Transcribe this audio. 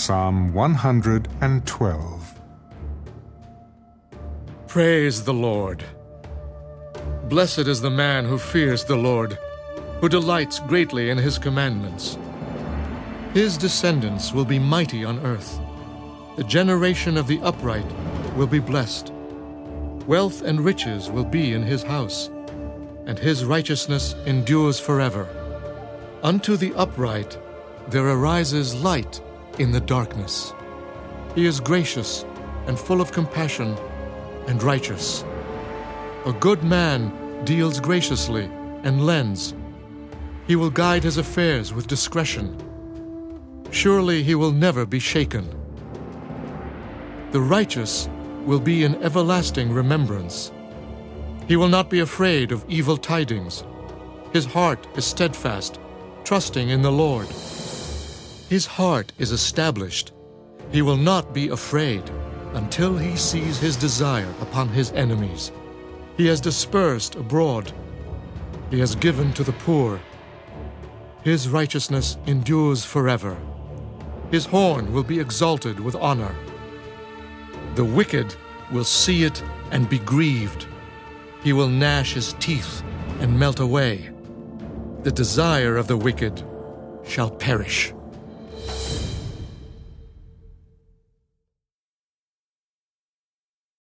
Psalm 112. Praise the Lord. Blessed is the man who fears the Lord, who delights greatly in his commandments. His descendants will be mighty on earth. The generation of the upright will be blessed. Wealth and riches will be in his house, and his righteousness endures forever. Unto the upright there arises light in the darkness. He is gracious and full of compassion and righteous. A good man deals graciously and lends. He will guide his affairs with discretion. Surely he will never be shaken. The righteous will be in everlasting remembrance. He will not be afraid of evil tidings. His heart is steadfast, trusting in the Lord. His heart is established. He will not be afraid until he sees his desire upon his enemies. He has dispersed abroad. He has given to the poor. His righteousness endures forever. His horn will be exalted with honor. The wicked will see it and be grieved. He will gnash his teeth and melt away. The desire of the wicked shall perish.